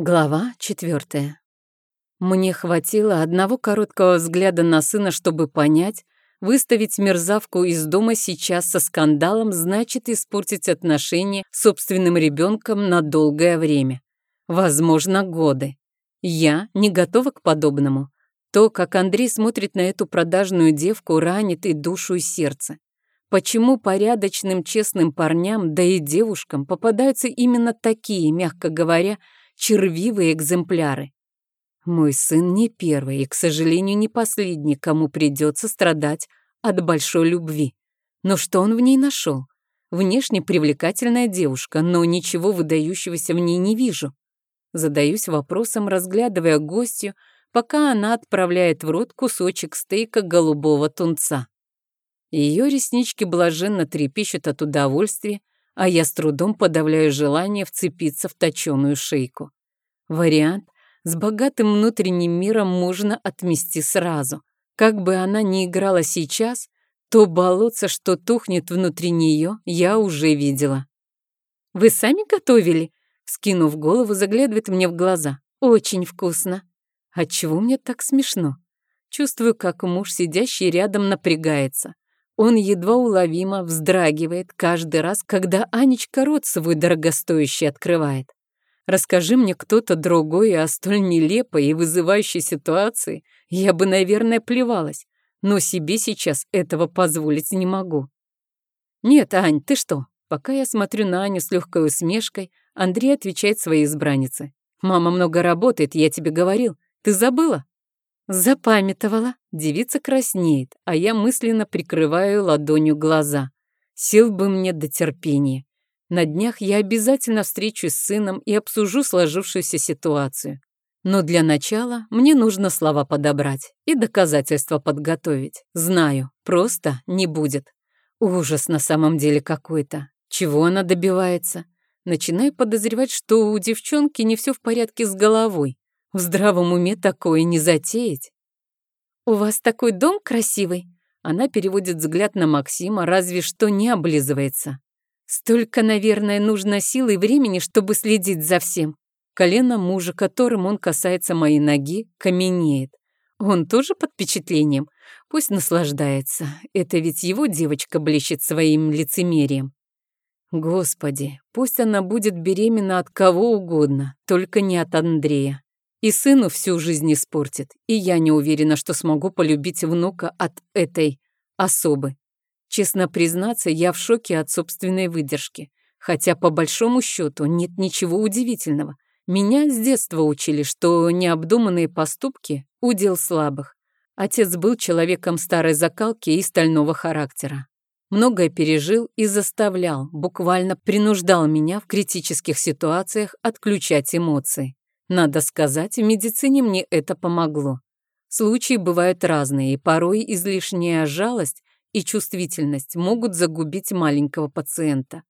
Глава четвертая. Мне хватило одного короткого взгляда на сына, чтобы понять, выставить мерзавку из дома сейчас со скандалом значит испортить отношения с собственным ребенком на долгое время. Возможно, годы. Я не готова к подобному. То, как Андрей смотрит на эту продажную девку, ранит и душу, и сердце. Почему порядочным, честным парням, да и девушкам попадаются именно такие, мягко говоря, червивые экземпляры. Мой сын не первый и, к сожалению, не последний, кому придется страдать от большой любви. Но что он в ней нашел? Внешне привлекательная девушка, но ничего выдающегося в ней не вижу. Задаюсь вопросом, разглядывая гостью, пока она отправляет в рот кусочек стейка голубого тунца. Ее реснички блаженно трепещут от удовольствия, а я с трудом подавляю желание вцепиться в точеную шейку. Вариант с богатым внутренним миром можно отмести сразу. Как бы она ни играла сейчас, то болотце, что тухнет внутри нее, я уже видела. «Вы сами готовили?» Скинув голову, заглядывает мне в глаза. «Очень вкусно». Отчего мне так смешно? Чувствую, как муж, сидящий рядом, напрягается. Он едва уловимо вздрагивает каждый раз, когда Анечка рот свой дорогостоящий открывает. Расскажи мне кто-то другой о столь нелепой и вызывающей ситуации, я бы, наверное, плевалась, но себе сейчас этого позволить не могу. Нет, Ань, ты что? Пока я смотрю на Аню с легкой усмешкой, Андрей отвечает своей избраннице. «Мама много работает, я тебе говорил. Ты забыла?» Запамятовала. Девица краснеет, а я мысленно прикрываю ладонью глаза. Сил бы мне до терпения. На днях я обязательно встречусь с сыном и обсужу сложившуюся ситуацию. Но для начала мне нужно слова подобрать и доказательства подготовить. Знаю, просто не будет. Ужас на самом деле какой-то. Чего она добивается? Начинаю подозревать, что у девчонки не все в порядке с головой. В здравом уме такое не затеять. «У вас такой дом красивый?» Она переводит взгляд на Максима, разве что не облизывается. Столько, наверное, нужно сил и времени, чтобы следить за всем. Колено мужа, которым он касается моей ноги, каменеет. Он тоже под впечатлением. Пусть наслаждается. Это ведь его девочка блещет своим лицемерием. Господи, пусть она будет беременна от кого угодно, только не от Андрея. И сыну всю жизнь испортит, и я не уверена, что смогу полюбить внука от этой особы. Честно признаться, я в шоке от собственной выдержки. Хотя, по большому счету, нет ничего удивительного. Меня с детства учили, что необдуманные поступки – удел слабых. Отец был человеком старой закалки и стального характера. Многое пережил и заставлял, буквально принуждал меня в критических ситуациях отключать эмоции. Надо сказать, в медицине мне это помогло. Случаи бывают разные, и порой излишняя жалость и чувствительность могут загубить маленького пациента.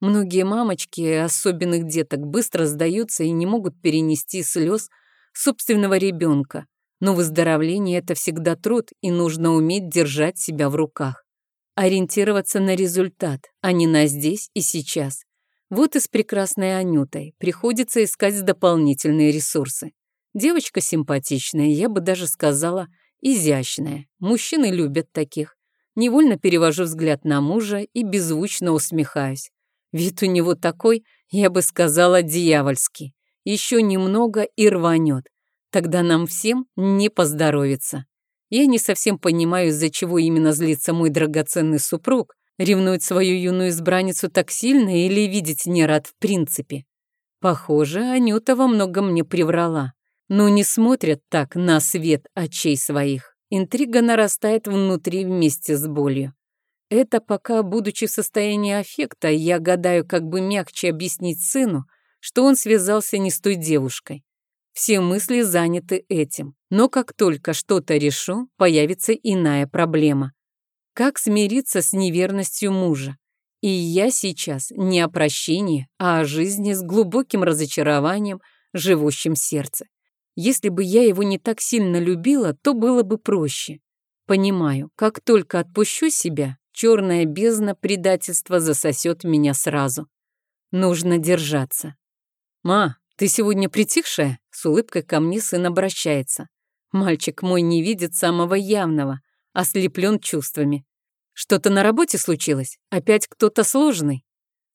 Многие мамочки особенных деток быстро сдаются и не могут перенести слез собственного ребенка. Но выздоровление – это всегда труд, и нужно уметь держать себя в руках. Ориентироваться на результат, а не на здесь и сейчас. Вот и с прекрасной Анютой приходится искать дополнительные ресурсы. Девочка симпатичная, я бы даже сказала, изящная. Мужчины любят таких. Невольно перевожу взгляд на мужа и беззвучно усмехаюсь. Вид у него такой, я бы сказала, дьявольский. Еще немного и рванет. Тогда нам всем не поздоровится. Я не совсем понимаю, из-за чего именно злится мой драгоценный супруг, Ревнует свою юную избранницу так сильно или видеть не рад в принципе? Похоже, Анюта во многом мне приврала. Но не смотрят так на свет очей своих. Интрига нарастает внутри вместе с болью. Это пока, будучи в состоянии аффекта, я гадаю, как бы мягче объяснить сыну, что он связался не с той девушкой. Все мысли заняты этим. Но как только что-то решу, появится иная проблема. Как смириться с неверностью мужа? И я сейчас не о прощении, а о жизни с глубоким разочарованием, живущим в сердце. Если бы я его не так сильно любила, то было бы проще. Понимаю, как только отпущу себя, черная бездна предательства засосет меня сразу. Нужно держаться. «Ма, «Ты сегодня притихшая?» — с улыбкой ко мне сын обращается. Мальчик мой не видит самого явного, ослеплен чувствами. Что-то на работе случилось? Опять кто-то сложный?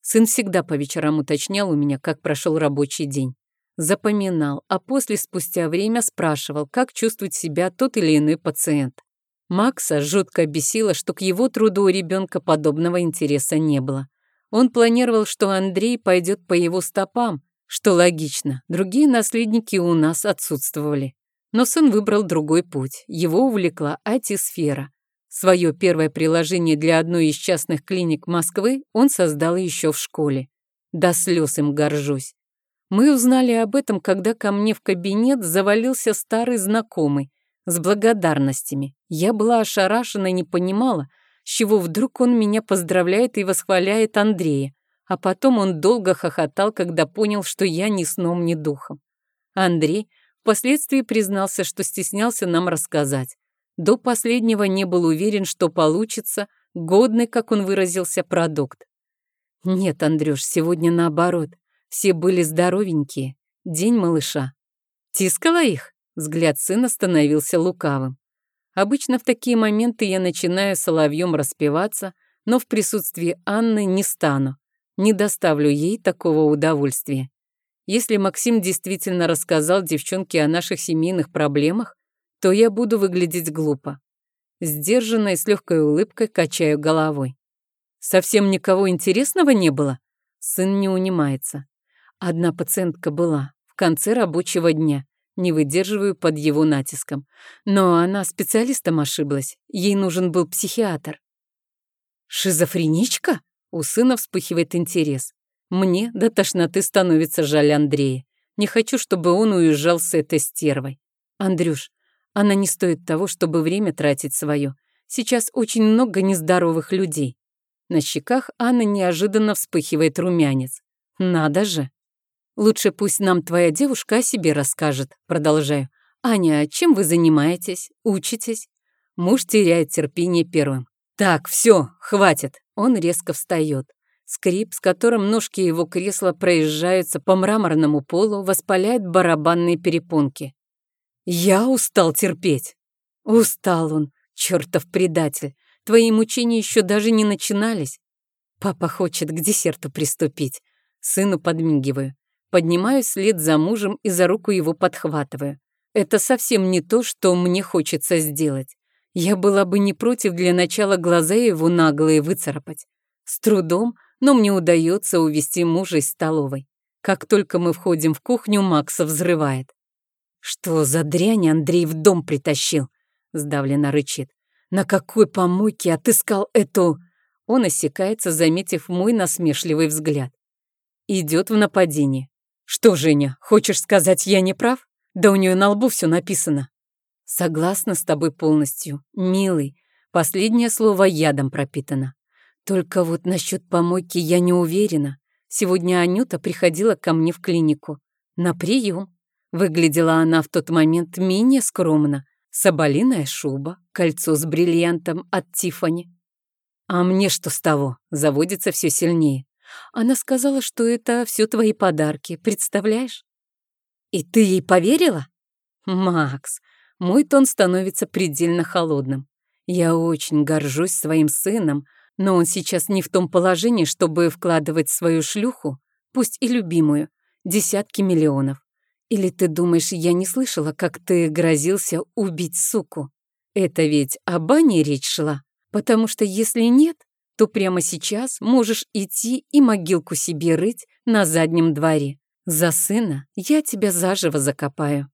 Сын всегда по вечерам уточнял у меня, как прошел рабочий день. Запоминал, а после спустя время спрашивал, как чувствует себя тот или иной пациент. Макса жутко бесило, что к его труду у ребенка подобного интереса не было. Он планировал, что Андрей пойдет по его стопам, что логично, другие наследники у нас отсутствовали. Но сын выбрал другой путь, его увлекла IT-сфера. Свое первое приложение для одной из частных клиник Москвы он создал еще в школе. До слез им горжусь. Мы узнали об этом, когда ко мне в кабинет завалился старый знакомый с благодарностями. Я была ошарашена и не понимала, с чего вдруг он меня поздравляет и восхваляет Андрея. А потом он долго хохотал, когда понял, что я ни сном, ни духом. Андрей впоследствии признался, что стеснялся нам рассказать. До последнего не был уверен, что получится годный, как он выразился, продукт. Нет, Андрюш, сегодня наоборот. Все были здоровенькие. День малыша. Тискала их? Взгляд сына становился лукавым. Обычно в такие моменты я начинаю соловьем распеваться, но в присутствии Анны не стану. Не доставлю ей такого удовольствия. Если Максим действительно рассказал девчонке о наших семейных проблемах, то я буду выглядеть глупо. Сдержанно и с легкой улыбкой качаю головой. Совсем никого интересного не было? Сын не унимается. Одна пациентка была в конце рабочего дня. Не выдерживаю под его натиском. Но она специалистом ошиблась. Ей нужен был психиатр. «Шизофреничка?» У сына вспыхивает интерес. Мне до тошноты становится жаль Андрея. Не хочу, чтобы он уезжал с этой стервой. Андрюш, она не стоит того, чтобы время тратить свое. Сейчас очень много нездоровых людей. На щеках Анны неожиданно вспыхивает румянец. Надо же. Лучше пусть нам твоя девушка о себе расскажет. Продолжаю. Аня, чем вы занимаетесь? Учитесь? Муж теряет терпение первым. Так, все, хватит. Он резко встает. Скрип, с которым ножки его кресла проезжаются по мраморному полу, воспаляет барабанные перепонки. Я устал терпеть. Устал он, чертов предатель. Твои мучения еще даже не начинались. Папа хочет к десерту приступить. Сыну подмигиваю. Поднимаюсь вслед за мужем и за руку его подхватываю. Это совсем не то, что мне хочется сделать. Я была бы не против для начала глаза его наглые выцарапать. С трудом, но мне удается увести мужа из столовой. Как только мы входим в кухню, Макса взрывает. «Что за дрянь Андрей в дом притащил?» — сдавленно рычит. «На какой помойке отыскал эту...» Он осекается, заметив мой насмешливый взгляд. Идет в нападение. «Что, Женя, хочешь сказать, я не прав? Да у нее на лбу все написано». «Согласна с тобой полностью, милый. Последнее слово ядом пропитано. Только вот насчет помойки я не уверена. Сегодня Анюта приходила ко мне в клинику. На прием. Выглядела она в тот момент менее скромно. Соболиная шуба, кольцо с бриллиантом от Тифани. А мне что с того? Заводится все сильнее. Она сказала, что это все твои подарки, представляешь? И ты ей поверила? Макс, мой тон становится предельно холодным. Я очень горжусь своим сыном, но он сейчас не в том положении, чтобы вкладывать свою шлюху, пусть и любимую, десятки миллионов. Или ты думаешь, я не слышала, как ты грозился убить суку? Это ведь о бане речь шла. Потому что если нет, то прямо сейчас можешь идти и могилку себе рыть на заднем дворе. За сына я тебя заживо закопаю.